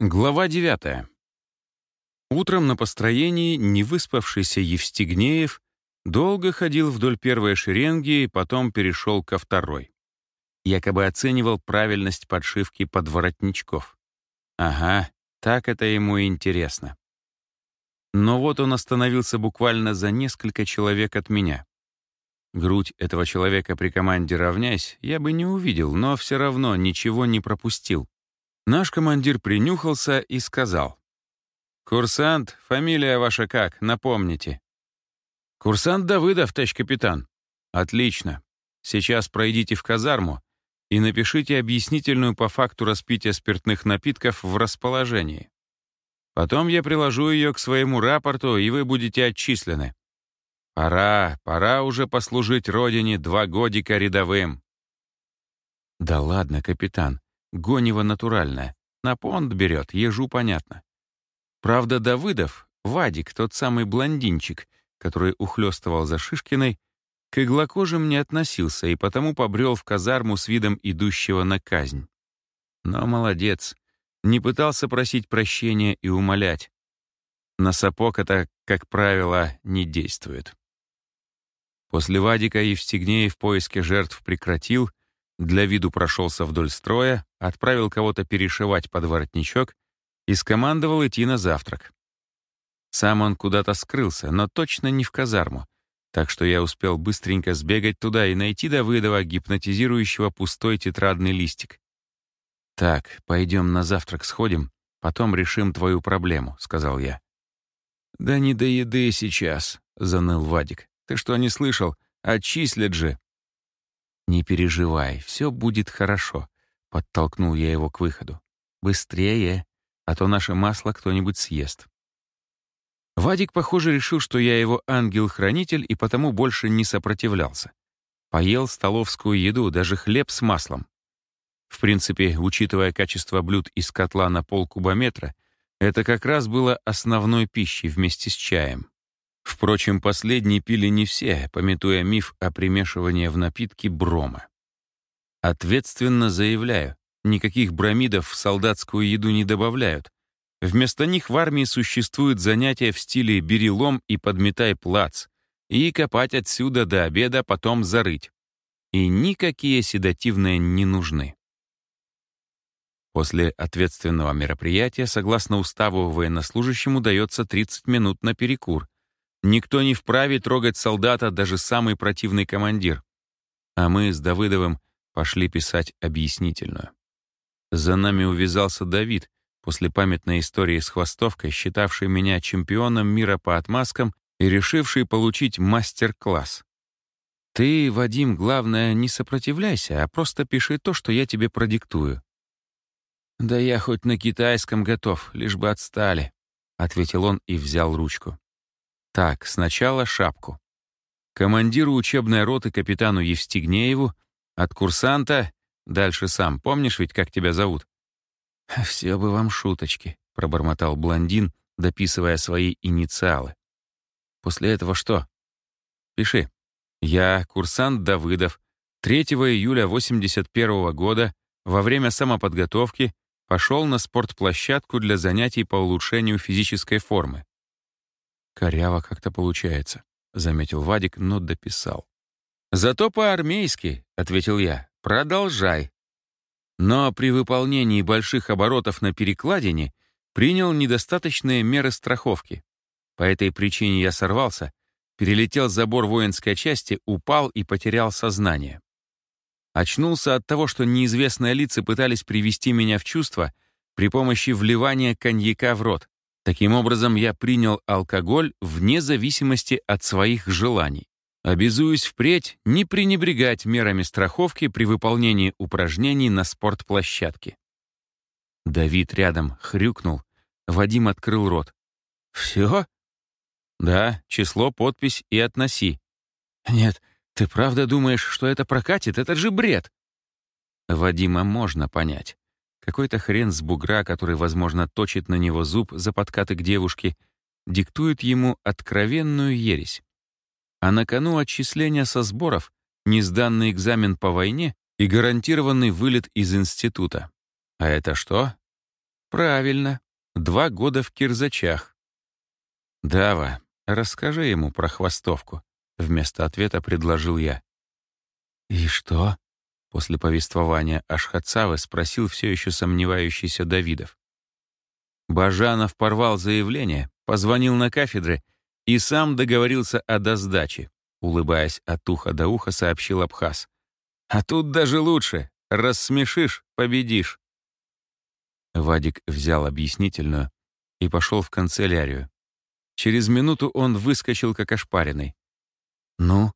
Глава 9. Утром на построении невыспавшийся Евстигнеев долго ходил вдоль первой шеренги и потом перешел ко второй. Якобы оценивал правильность подшивки подворотничков. Ага, так это ему интересно. Но вот он остановился буквально за несколько человек от меня. Грудь этого человека при команде «Равняйсь» я бы не увидел, но все равно ничего не пропустил. Наш командир принюхался и сказал. «Курсант, фамилия ваша как, напомните». «Курсант Давыдов, товарищ капитан». «Отлично. Сейчас пройдите в казарму и напишите объяснительную по факту распития спиртных напитков в расположении. Потом я приложу ее к своему рапорту, и вы будете отчислены. Пора, пора уже послужить родине два годика рядовым». «Да ладно, капитан. Гонева натуральная. На понт берет, ежу понятно. Правда, Давыдов, Вадик, тот самый блондинчик, который ухлёстывал за Шишкиной, к иглокожим не относился и потому побрел в казарму с видом идущего на казнь. Но молодец, не пытался просить прощения и умолять. На сапог это, как правило, не действует. После Вадика Евстигнеев поиски жертв прекратил для виду прошелся вдоль строя, отправил кого-то перешивать под воротничок и скомандовал идти на завтрак. Сам он куда-то скрылся, но точно не в казарму, так что я успел быстренько сбегать туда и найти Давыдова, гипнотизирующего пустой тетрадный листик. «Так, пойдем на завтрак сходим, потом решим твою проблему», — сказал я. «Да не до еды сейчас», — заныл Вадик. «Ты что, не слышал? Отчислят же». «Не переживай, все будет хорошо», — подтолкнул я его к выходу. «Быстрее, а то наше масло кто-нибудь съест». Вадик, похоже, решил, что я его ангел-хранитель и потому больше не сопротивлялся. Поел столовскую еду, даже хлеб с маслом. В принципе, учитывая качество блюд из котла на полкубометра, это как раз было основной пищей вместе с чаем. Впрочем, последний пили не все, пометуя миф о примешивании в напитки брома. Ответственно заявляю, никаких бромидов в солдатскую еду не добавляют. Вместо них в армии существуют занятия в стиле «бери лом и подметай плац» и копать отсюда до обеда, потом зарыть. И никакие седативные не нужны. После ответственного мероприятия, согласно уставу военнослужащему, дается 30 минут на перекур — Никто не вправе трогать солдата, даже самый противный командир. А мы с Давыдовым пошли писать объяснительную. За нами увязался Давид, после памятной истории с хвостовкой, считавший меня чемпионом мира по отмазкам и решивший получить мастер-класс. Ты, Вадим, главное, не сопротивляйся, а просто пиши то, что я тебе продиктую. «Да я хоть на китайском готов, лишь бы отстали», — ответил он и взял ручку. Так, сначала шапку. Командиру учебной роты капитану Евстигнееву, от курсанта, дальше сам, помнишь ведь, как тебя зовут? «Все бы вам шуточки», — пробормотал блондин, дописывая свои инициалы. «После этого что?» «Пиши. Я, курсант Давыдов, 3 июля 81 -го года во время самоподготовки пошел на спортплощадку для занятий по улучшению физической формы. «Коряво как-то получается», — заметил Вадик, но дописал. «Зато по-армейски», — ответил я. «Продолжай». Но при выполнении больших оборотов на перекладине принял недостаточные меры страховки. По этой причине я сорвался, перелетел забор воинской части, упал и потерял сознание. Очнулся от того, что неизвестные лица пытались привести меня в чувство при помощи вливания коньяка в рот. Таким образом, я принял алкоголь вне зависимости от своих желаний. Обязуюсь впредь не пренебрегать мерами страховки при выполнении упражнений на спортплощадке. Давид рядом хрюкнул. Вадим открыл рот. «Все?» «Да, число, подпись и относи». «Нет, ты правда думаешь, что это прокатит? Это же бред!» Вадима можно понять. Какой-то хрен с бугра, который, возможно, точит на него зуб за подкаты к девушке, диктует ему откровенную ересь. А на кону отчисления со сборов, несданный экзамен по войне и гарантированный вылет из института. А это что? Правильно. Два года в кирзачах. Дава, расскажи ему про хвостовку. Вместо ответа предложил я. «И что?» После повествования Ашхацавы спросил все еще сомневающийся Давидов. Бажанов порвал заявление, позвонил на кафедры и сам договорился о доздаче, улыбаясь от уха до уха, сообщил Абхаз. «А тут даже лучше. Рассмешишь — победишь». Вадик взял объяснительную и пошел в канцелярию. Через минуту он выскочил, как ошпаренный. «Ну?»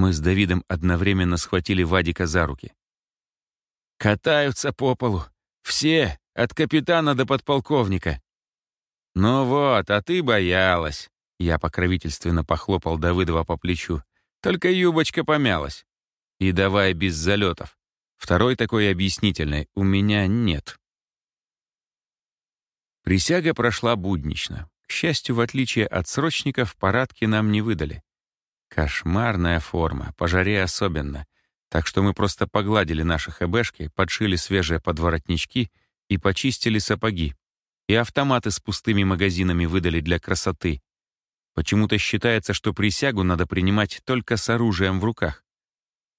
Мы с Давидом одновременно схватили Вадика за руки. «Катаются по полу. Все, от капитана до подполковника». «Ну вот, а ты боялась». Я покровительственно похлопал Давыдова по плечу. «Только юбочка помялась. И давай без залетов. Второй такой объяснительной у меня нет». Присяга прошла буднично. К счастью, в отличие от срочников, парадки нам не выдали. Кошмарная форма, по жаре особенно. Так что мы просто погладили наши хэбэшки, подшили свежие подворотнички и почистили сапоги. И автоматы с пустыми магазинами выдали для красоты. Почему-то считается, что присягу надо принимать только с оружием в руках.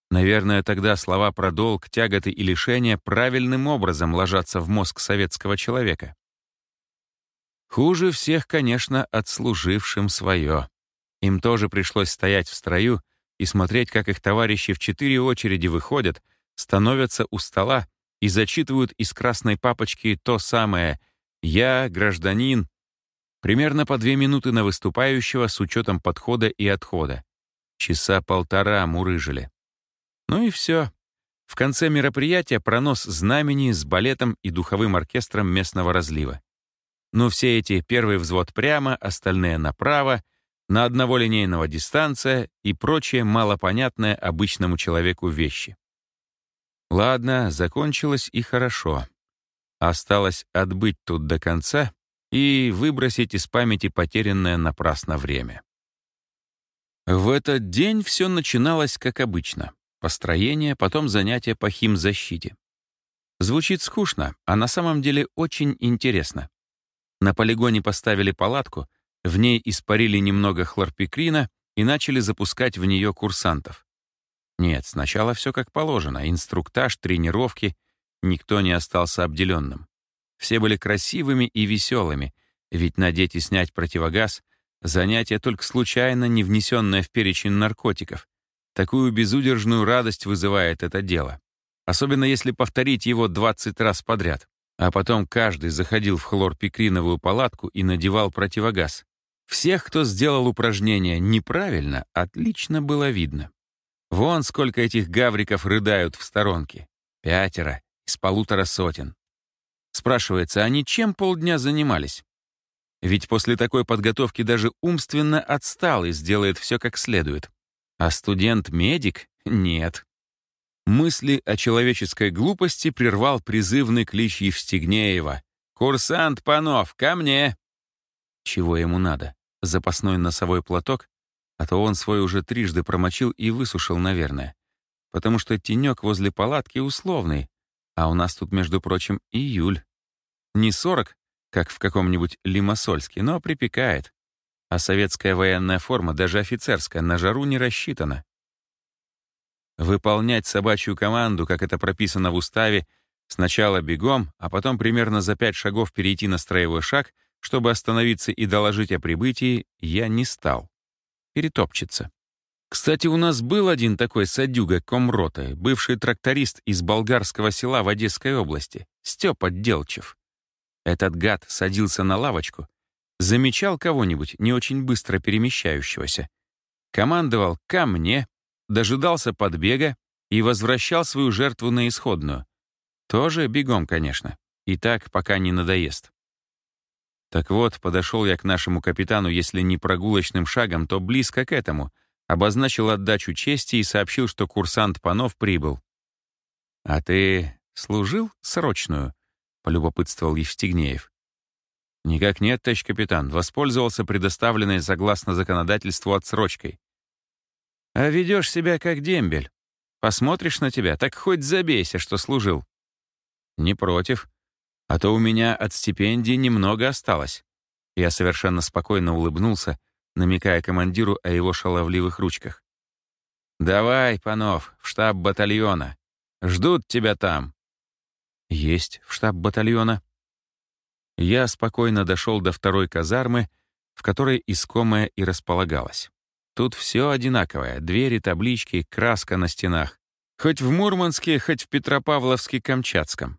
Наверное, тогда слова про долг, тяготы и лишения правильным образом ложатся в мозг советского человека. Хуже всех, конечно, отслужившим свое. Им тоже пришлось стоять в строю и смотреть, как их товарищи в четыре очереди выходят, становятся у стола и зачитывают из красной папочки то самое «Я, гражданин». Примерно по две минуты на выступающего с учетом подхода и отхода. Часа полтора мурыжили. Ну и все. В конце мероприятия пронос знамени с балетом и духовым оркестром местного разлива. Но все эти первый взвод прямо, остальные направо, на одного линейного дистанция и прочее малопонятное обычному человеку вещи. Ладно, закончилось и хорошо. Осталось отбыть тут до конца и выбросить из памяти потерянное напрасно время. В этот день все начиналось как обычно. Построение, потом занятия по химзащите. Звучит скучно, а на самом деле очень интересно. На полигоне поставили палатку — в ней испарили немного хлорпикрина и начали запускать в нее курсантов. Нет, сначала все как положено. Инструктаж, тренировки. Никто не остался обделенным. Все были красивыми и веселыми, ведь надеть и снять противогаз — занятие только случайно не внесенное в перечень наркотиков. Такую безудержную радость вызывает это дело. Особенно если повторить его 20 раз подряд. А потом каждый заходил в хлорпикриновую палатку и надевал противогаз. Всех, кто сделал упражнение неправильно, отлично было видно. Вон сколько этих гавриков рыдают в сторонке. Пятеро из полутора сотен. Спрашивается, они чем полдня занимались? Ведь после такой подготовки даже умственно отсталый сделает все как следует. А студент-медик — нет. Мысли о человеческой глупости прервал призывный клич Евстигнеева. «Курсант Панов, ко мне!» Чего ему надо? Запасной носовой платок, а то он свой уже трижды промочил и высушил, наверное. Потому что тенек возле палатки условный, а у нас тут, между прочим, июль. Не 40, как в каком-нибудь Лимассольске, но припекает. А советская военная форма, даже офицерская, на жару не рассчитана. Выполнять собачью команду, как это прописано в уставе, сначала бегом, а потом примерно за пять шагов перейти на строевой шаг — чтобы остановиться и доложить о прибытии, я не стал. Перетопчется. Кстати, у нас был один такой садюга комрота, бывший тракторист из болгарского села в Одесской области, Степа Делчев. Этот гад садился на лавочку, замечал кого-нибудь не очень быстро перемещающегося, командовал «ко мне», дожидался подбега и возвращал свою жертву на исходную. Тоже бегом, конечно. И так, пока не надоест. Так вот, подошел я к нашему капитану, если не прогулочным шагом, то близко к этому, обозначил отдачу чести и сообщил, что курсант Панов прибыл. «А ты служил срочную?» — полюбопытствовал Евстигнеев. «Никак нет, товарищ капитан. Воспользовался предоставленной согласно законодательству отсрочкой». «А ведешь себя как дембель. Посмотришь на тебя, так хоть забейся, что служил». «Не против. А то у меня от стипендии немного осталось. Я совершенно спокойно улыбнулся, намекая командиру о его шаловливых ручках. «Давай, Панов, в штаб батальона. Ждут тебя там». «Есть в штаб батальона». Я спокойно дошел до второй казармы, в которой искомая и располагалась. Тут все одинаковое — двери, таблички, краска на стенах. Хоть в Мурманске, хоть в Петропавловске-Камчатском.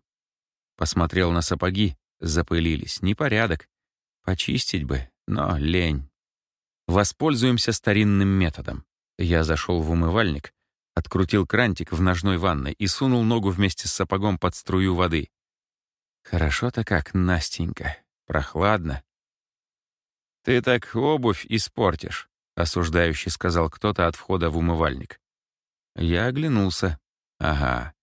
Посмотрел на сапоги, запылились. Непорядок. Почистить бы, но лень. Воспользуемся старинным методом. Я зашел в умывальник, открутил крантик в ножной ванной и сунул ногу вместе с сапогом под струю воды. Хорошо-то как, Настенька. Прохладно. «Ты так обувь испортишь», — осуждающий сказал кто-то от входа в умывальник. Я оглянулся. Ага.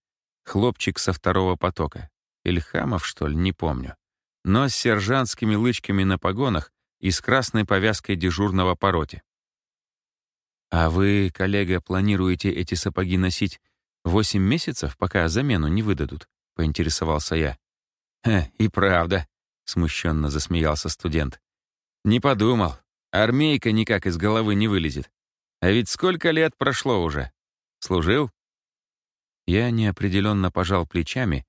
Хлопчик со второго потока. Ильхамов, что ли, не помню. Но с сержантскими лычками на погонах и с красной повязкой дежурного по роте. «А вы, коллега, планируете эти сапоги носить восемь месяцев, пока замену не выдадут?» — поинтересовался я. «Хе, и правда», — смущенно засмеялся студент. «Не подумал. Армейка никак из головы не вылезет. А ведь сколько лет прошло уже? Служил?» Я неопределенно пожал плечами,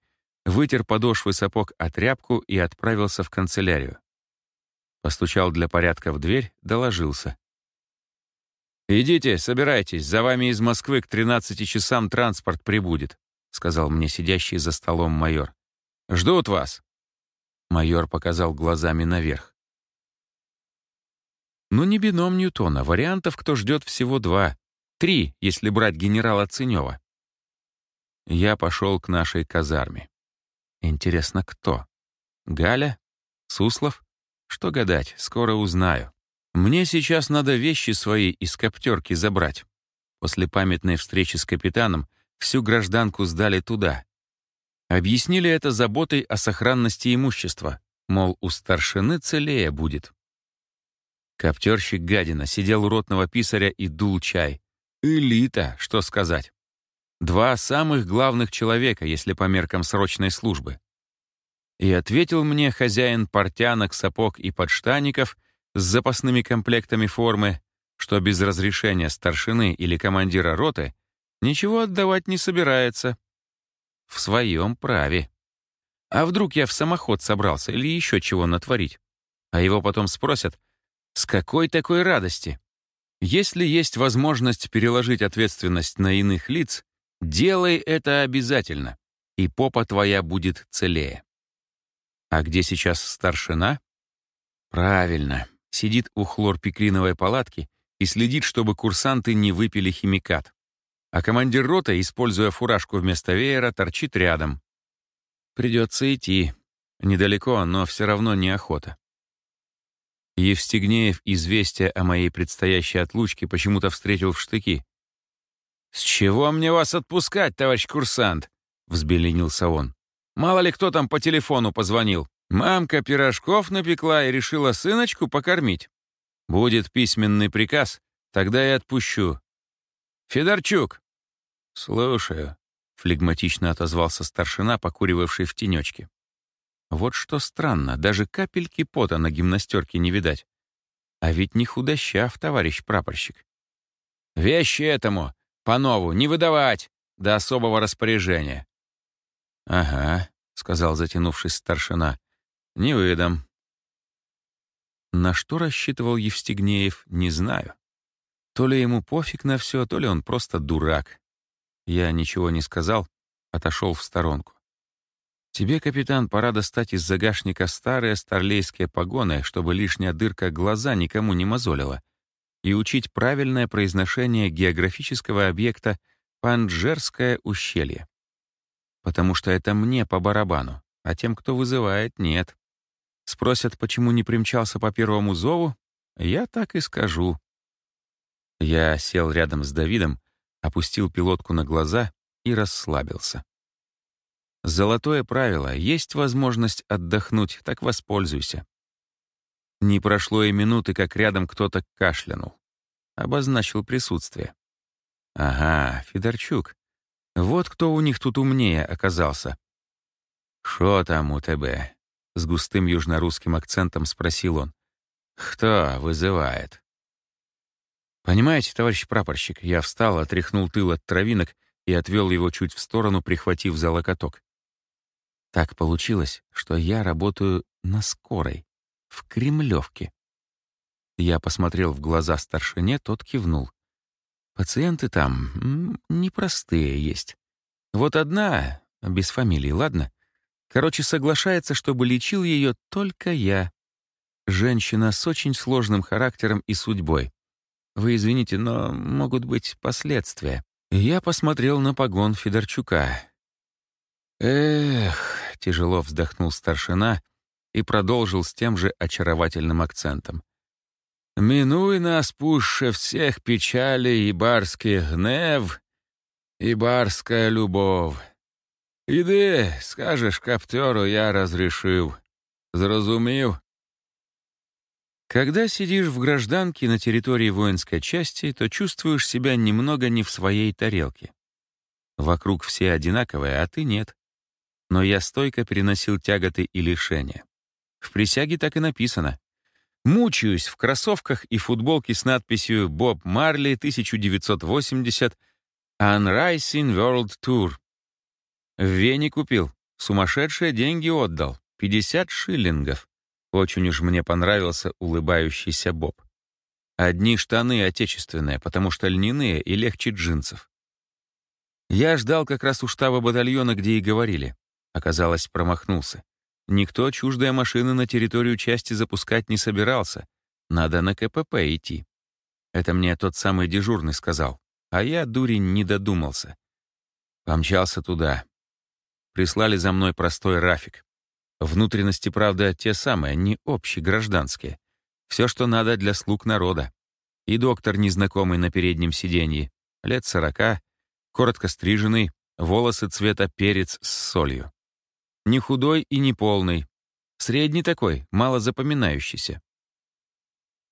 вытер подошвы сапог о тряпку и отправился в канцелярию. Постучал для порядка в дверь, доложился. «Идите, собирайтесь, за вами из Москвы к 13 часам транспорт прибудет», сказал мне сидящий за столом майор. «Ждут вас». Майор показал глазами наверх. Ну, не бином Ньютона, вариантов, кто ждет, всего два. Три, если брать генерала Ценева. Я пошел к нашей казарме. Интересно, кто? Галя? Суслов? Что гадать, скоро узнаю. Мне сейчас надо вещи свои из коптерки забрать. После памятной встречи с капитаном всю гражданку сдали туда. Объяснили это заботой о сохранности имущества, мол, у старшины целее будет. Коптерщик гадина сидел у ротного писаря и дул чай. Элита, что сказать. Два самых главных человека, если по меркам срочной службы. И ответил мне хозяин портянок, сапог и подштаников с запасными комплектами формы, что без разрешения старшины или командира роты ничего отдавать не собирается. В своем праве. А вдруг я в самоход собрался или еще чего натворить? А его потом спросят, с какой такой радости? Если есть возможность переложить ответственность на иных лиц, делай это обязательно, и попа твоя будет целее. А где сейчас старшина? Правильно, сидит у хлорпикриновой палатки и следит, чтобы курсанты не выпили химикат. А командир роты, используя фуражку вместо веера, торчит рядом. Придется идти. Недалеко, но все равно неохота. Евстигнеев известие о моей предстоящей отлучке почему-то встретил в штыки. «С чего мне вас отпускать, товарищ курсант?» — взбеленился он. «Мало ли кто там по телефону позвонил. Мамка пирожков напекла и решила сыночку покормить. Будет письменный приказ, тогда и отпущу. Федорчук!» «Слушаю», — флегматично отозвался старшина, покуривавший в тенечке. Вот что странно, даже капельки пота на гимнастерке не видать. А ведь не худощав, товарищ прапорщик. «Вещи этому, по нову, не выдавать, до особого распоряжения». «Ага», — сказал затянувшись старшина, — «не выдам». На что рассчитывал Евстигнеев, не знаю. То ли ему пофиг на все, то ли он просто дурак. Я ничего не сказал, отошел в сторонку. Тебе, капитан, пора достать из загашника старые старлейские погоны, чтобы лишняя дырка глаза никому не мозолила, и учить правильное произношение географического объекта Панджерское ущелье. Потому что это мне по барабану, а тем, кто вызывает, нет. Спросят, почему не примчался по первому зову? Я так и скажу. Я сел рядом с Давидом, опустил пилотку на глаза и расслабился. Золотое правило — есть возможность отдохнуть, так воспользуйся. Не прошло и минуты, как рядом кто-то кашлянул. Обозначил присутствие. Ага, Федорчук. Вот кто у них тут умнее оказался. «Шо там у тебя?» — с густым южнорусским акцентом спросил он. «Кто вызывает?» «Понимаете, товарищ прапорщик, я встал, отряхнул тыл от травинок и отвел его чуть в сторону, прихватив за локоток. Так получилось, что я работаю на скорой, в Кремлевке. Я посмотрел в глаза старшине, тот кивнул. Пациенты там непростые есть. Вот одна, без фамилии, ладно? Короче, соглашается, чтобы лечил ее только я. Женщина с очень сложным характером и судьбой. Вы извините, но могут быть последствия. Я посмотрел на погон Федорчука. «Эх», — тяжело вздохнул старшина и продолжил с тем же очаровательным акцентом. «Минуй нас пуще всех печали и барский гнев, и барская любовь. Иди, скажешь каптеру, я разрешил. Зрозумів?» Когда сидишь в гражданке на территории воинской части, то чувствуешь себя немного не в своей тарелке. Вокруг все одинаковые, а ты нет. Но я стойко переносил тяготы и лишения. В присяге так и написано. Мучаюсь в кроссовках и футболке с надписью «Боб Марли, 1980, Unrising World Tour». В Вене купил. Сумасшедшие деньги отдал. 50 шиллингов. Очень уж мне понравился улыбающийся Боб. Одни штаны отечественные, потому что льняные и легче джинсов. Я ждал как раз у штаба батальона, где и говорили. Оказалось, промахнулся. Никто чуждые машины на территорию части запускать не собирался. Надо на КПП идти. Это мне тот самый дежурный сказал. А я, дурень, не додумался. Помчался туда. Прислали за мной простой рафик. Внутренности, правда, те самые, не общегражданские. Все, что надо для слуг народа. И доктор незнакомый на переднем сиденье, лет сорока, коротко стриженный, волосы цвета перец с солью. Не худой и не полный. Средний такой, мало запоминающийся.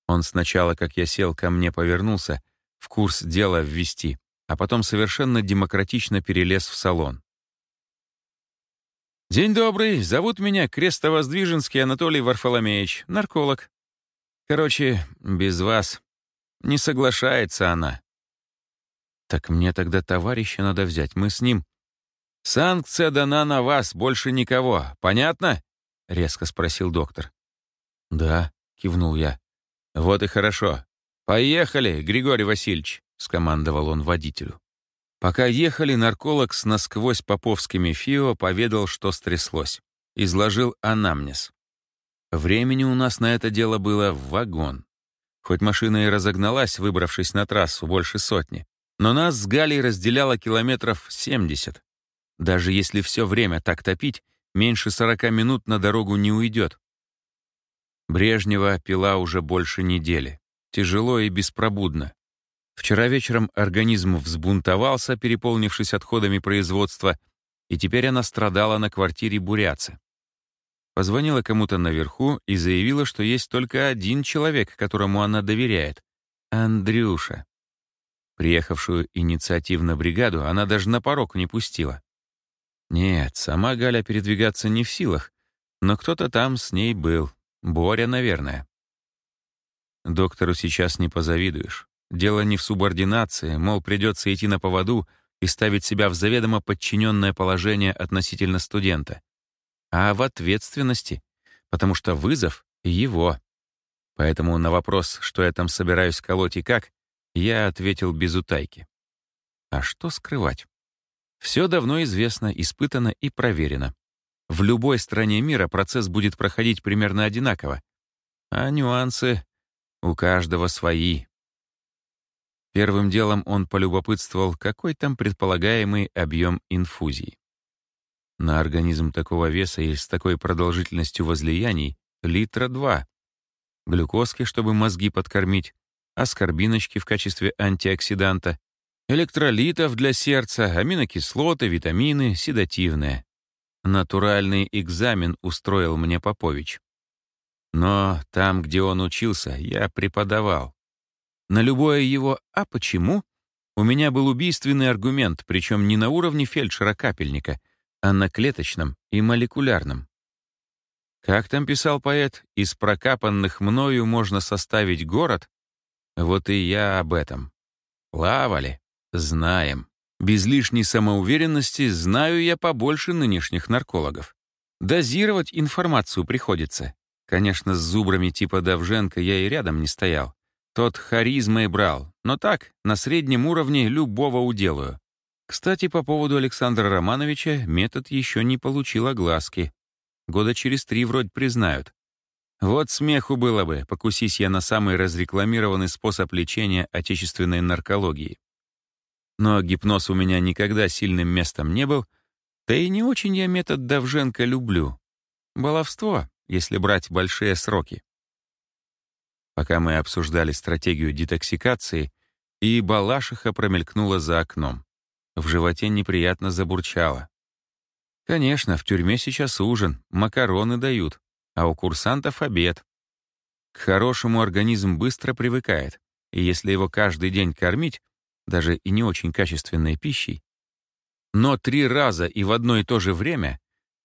Он сначала, как я сел, ко мне повернулся, в курс дела ввести, а потом совершенно демократично перелез в салон. «День добрый. Зовут меня Крестовоздвиженский Анатолий Варфоломеевич, нарколог. Короче, без вас. Не соглашается она». «Так мне тогда товарища надо взять. Мы с ним...» «Санкция дана на вас, больше никого. Понятно?» — резко спросил доктор. «Да», — кивнул я. «Вот и хорошо. Поехали, Григорий Васильевич», — скомандовал он водителю. Пока ехали, нарколог с насквозь поповскими ФИО поведал, что стряслось. Изложил анамнез. Времени у нас на это дело было в вагон. Хоть машина и разогналась, выбравшись на трассу больше сотни, но нас с Галей разделяло километров 70. Даже если все время так топить, меньше 40 минут на дорогу не уйдет. Брежнева пила уже больше недели. Тяжело и беспробудно. Вчера вечером организм взбунтовался, переполнившись отходами производства, и теперь она страдала на квартире буряцы. Позвонила кому-то наверху и заявила, что есть только один человек, которому она доверяет — Андрюша. Приехавшую инициативно бригаду она даже на порог не пустила. Нет, сама Галя передвигаться не в силах, но кто-то там с ней был. Боря, наверное. Доктору сейчас не позавидуешь. Дело не в субординации, мол, придется идти на поводу и ставить себя в заведомо подчиненное положение относительно студента, а в ответственности, потому что вызов — его. Поэтому на вопрос, что я там собираюсь колоть и как, я ответил без утайки. А что скрывать? Все давно известно, испытано и проверено. В любой стране мира процесс будет проходить примерно одинаково, а нюансы у каждого свои. Первым делом он полюбопытствовал, какой там предполагаемый объем инфузии. На организм такого веса и с такой продолжительностью возлияний литра два. Глюкозки, чтобы мозги подкормить, аскорбиночки в качестве антиоксиданта, электролитов для сердца, аминокислоты, витамины, седативные. Натуральный экзамен устроил мне Попович. Но там, где он учился, я преподавал. На любое его «а почему?» у меня был убийственный аргумент, причем не на уровне фельдшера-капельника, а на клеточном и молекулярном. Как там писал поэт, из прокапанных мною можно составить город? Вот и я об этом. Плавали, знаем. Без лишней самоуверенности знаю я побольше нынешних наркологов. Дозировать информацию приходится. Конечно, с зубрами типа Давженко я и рядом не стоял. Тот харизмой брал, но так, на среднем уровне любого уделаю. Кстати, по поводу Александра Романовича метод еще не получил огласки. Года через три вроде признают. Вот смеху было бы, покусись я на самый разрекламированный способ лечения отечественной наркологии. Но гипноз у меня никогда сильным местом не был, да и не очень я метод Давженко люблю. Баловство, если брать большие сроки. Пока мы обсуждали стратегию детоксикации, и Балашиха промелькнула за окном. В животе неприятно забурчало. Конечно, в тюрьме сейчас ужин, макароны дают, а у курсантов обед. К хорошему организм быстро привыкает, и если его каждый день кормить, даже и не очень качественной пищей, но три раза и в одно и то же время,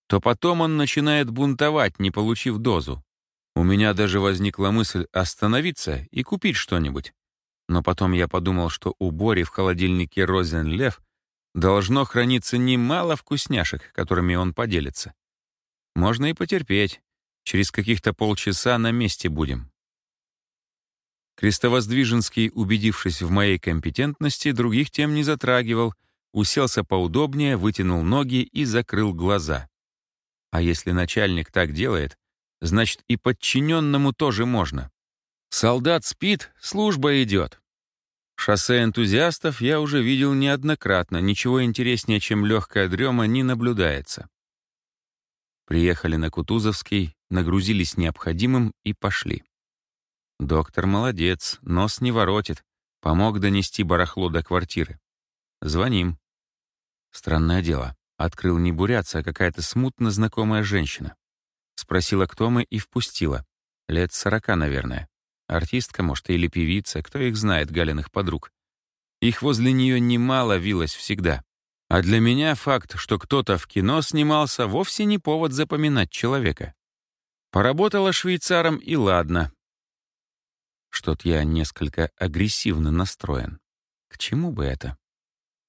то потом он начинает бунтовать, не получив дозу. У меня даже возникла мысль остановиться и купить что-нибудь. Но потом я подумал, что у Бори в холодильнике «Розенлев» должно храниться немало вкусняшек, которыми он поделится. Можно и потерпеть. Через каких-то полчаса на месте будем. Крестовоздвиженский, убедившись в моей компетентности, других тем не затрагивал, уселся поудобнее, вытянул ноги и закрыл глаза. А если начальник так делает, значит и подчиненному тоже можно. Солдат спит, служба идет. Шоссе энтузиастов я уже видел неоднократно, ничего интереснее, чем легкая дрема, не наблюдается. Приехали на Кутузовский, нагрузились необходимым и пошли. Доктор молодец, нос не воротит, помог донести барахло до квартиры. Звоним. Странное дело. Открыл не бурятца, а какая-то смутно знакомая женщина. Спросила, кто мы, и впустила. Лет сорока, наверное. Артистка, может, или певица, кто их знает, Галиных подруг. Их возле нее немало вилось всегда. А для меня факт, что кто-то в кино снимался, вовсе не повод запоминать человека. Поработала швейцаром, и ладно. Что-то я несколько агрессивно настроен. К чему бы это?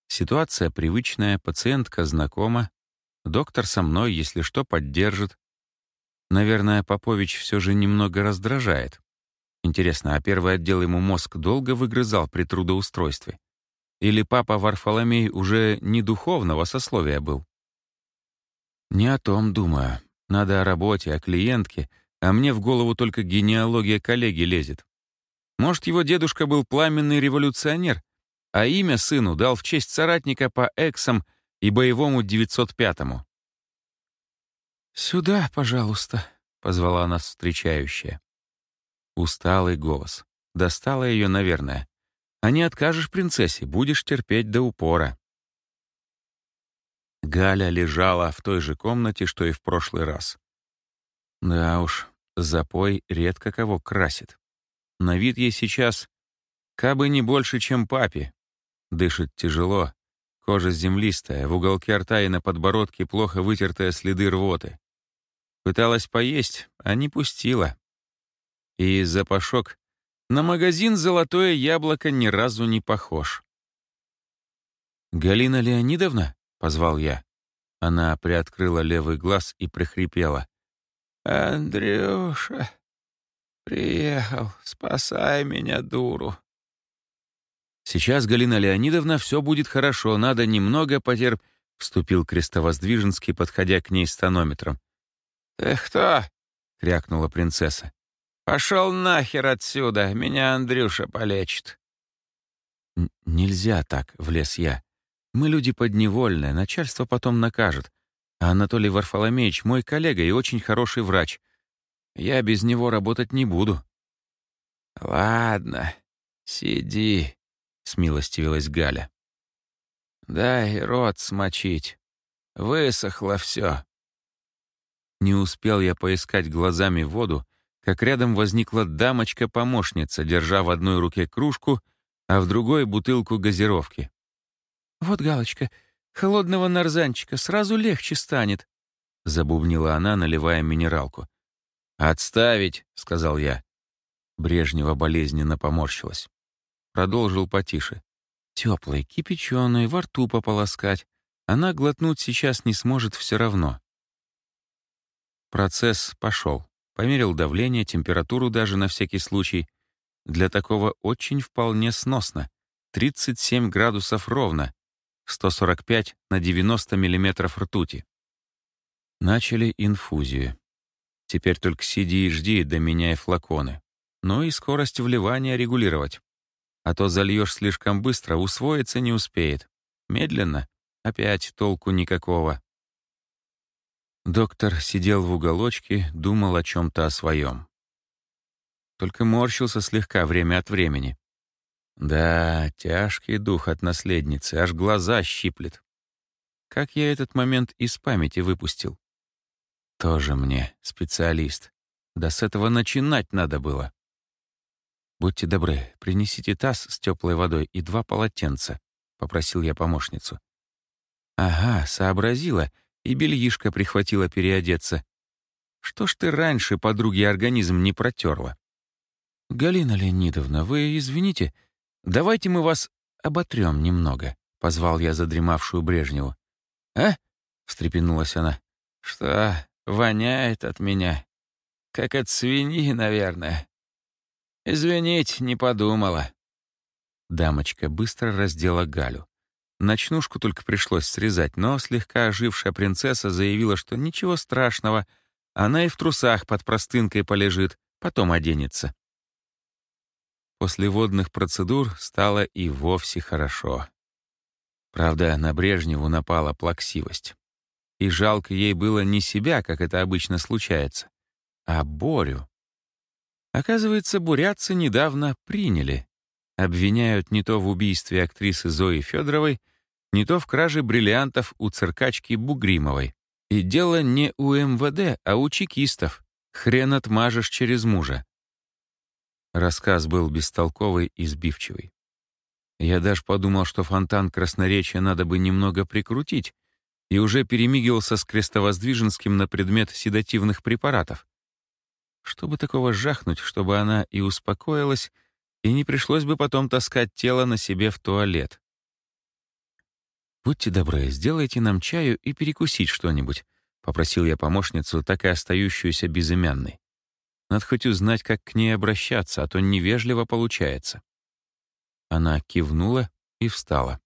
Ситуация привычная, пациентка знакома, доктор со мной, если что, поддержит. Наверное, Попович все же немного раздражает. Интересно, а первый отдел ему мозг долго выгрызал при трудоустройстве? Или папа Варфоломей уже не духовного сословия был? Не о том думаю. Надо о работе, о клиентке, а мне в голову только генеалогия коллеги лезет. Может, его дедушка был пламенный революционер, а имя сыну дал в честь соратника по эксам и боевому 905-му. «Сюда, пожалуйста», — позвала нас встречающая. Усталый голос. Достала ее, наверное. А не откажешь принцессе, будешь терпеть до упора. Галя лежала в той же комнате, что и в прошлый раз. Да уж, запой редко кого красит. На вид ей сейчас кабы не больше, чем папе. Дышит тяжело, кожа землистая, в уголке рта и на подбородке плохо вытертые следы рвоты. Пыталась поесть, а не пустила. И запашок на магазин «Золотое яблоко» ни разу не похож. «Галина Леонидовна?» — позвал я. Она приоткрыла левый глаз и прихрипела. «Андрюша, приехал, спасай меня, дуру». «Сейчас, Галина Леонидовна, все будет хорошо, надо немного потерп...» — вступил Крестовоздвиженский, подходя к ней с тонометром. «Ты кто?» — крякнула принцесса. «Пошел нахер отсюда, меня Андрюша полечит». «Нельзя так», — влез я. «Мы люди подневольные, начальство потом накажет. А Анатолий Варфоломеевич мой коллега и очень хороший врач. Я без него работать не буду». «Ладно, сиди», — смилостивилась Галя. «Дай рот смочить. Высохло все. Не успел я поискать глазами воду, как рядом возникла дамочка-помощница, держа в одной руке кружку, а в другой — бутылку газировки. «Вот, Галочка, Холодного нарзанчика сразу легче станет», — забубнила она, наливая минералку. «Отставить», — сказал я. Брежнева болезненно поморщилась. Продолжил потише. Теплый, кипяченый, во рту пополоскать. Она глотнуть сейчас не сможет все равно. Процесс пошел. Померил давление, температуру даже на всякий случай. Для такого очень вполне сносно. 37 градусов ровно. 145 на 90 миллиметров ртути. Начали инфузию. Теперь только сиди и жди, да меняй флаконы. Ну и скорость вливания регулировать. А то зальешь слишком быстро, усвоиться не успеет. Медленно. Опять толку никакого. Доктор сидел в уголочке, думал о чем-то о своем. Только морщился слегка время от времени. Да, тяжкий дух от наследницы, аж глаза щиплет. Как я этот момент из памяти выпустил? Тоже мне специалист. Да с этого начинать надо было. «Будьте добры, принесите таз с теплой водой и два полотенца», — попросил я помощницу. «Ага, сообразила, и бельишко прихватила переодеться. Что ж ты раньше подруге организм не протерла?» «Галина Леонидовна, вы извините, давайте мы вас оботрем немного», — позвал я задремавшую Брежневу. «А?» — встрепенулась она. «Что, воняет от меня? Как от свиньи, наверное». «Извинить, не подумала». Дамочка быстро раздела Галю. Ночнушку только пришлось срезать, но слегка ожившая принцесса заявила, что ничего страшного, она и в трусах под простынкой полежит, потом оденется. После водных процедур стало и вовсе хорошо. Правда, на Брежневу напала плаксивость. И жалко ей было не себя, как это обычно случается, а Борю. Оказывается, бурятцы недавно приняли. Обвиняют не то в убийстве актрисы Зои Федоровой, не то в краже бриллиантов у циркачки Бугримовой. И дело не у МВД, а у чекистов. Хрен отмажешь через мужа. Рассказ был бестолковый и сбивчивый. Я даже подумал, что фонтан красноречия надо бы немного прикрутить, и уже перемигивался с крестовоздвиженским на предмет седативных препаратов. Чтобы такого жахнуть, чтобы она и успокоилась, и не пришлось бы потом таскать тело на себе в туалет. «Будьте добры, сделайте нам чаю и перекусить что-нибудь», — попросил я помощницу, так и остающуюся безымянной. Надо хоть узнать, как к ней обращаться, а то невежливо получается. Она кивнула и встала.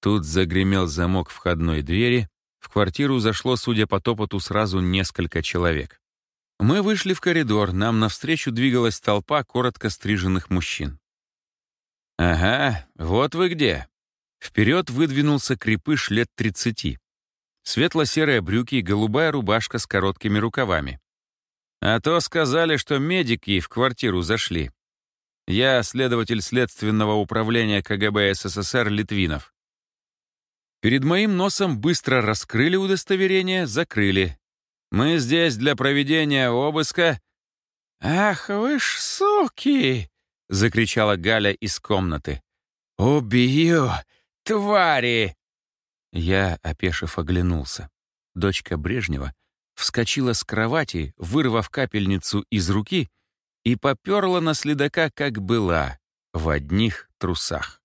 Тут загремел замок входной двери, в квартиру зашло, судя по топоту, сразу несколько человек. Мы вышли в коридор, нам навстречу двигалась толпа коротко стриженных мужчин. «Ага, вот вы где!» Вперед выдвинулся крепыш лет тридцати. Светло-серые брюки и голубая рубашка с короткими рукавами. А то сказали, что медики в квартиру зашли. Я следователь Следственного управления КГБ СССР Литвинов. Перед моим носом быстро раскрыли удостоверение, закрыли. Мы здесь для проведения обыска...» «Ах вы ж суки!» — закричала Галя из комнаты. «Убью! Твари!» Я, опешив, оглянулся. Дочка Брежнева вскочила с кровати, вырвав капельницу из руки, и поперла на следака, как была, в одних трусах.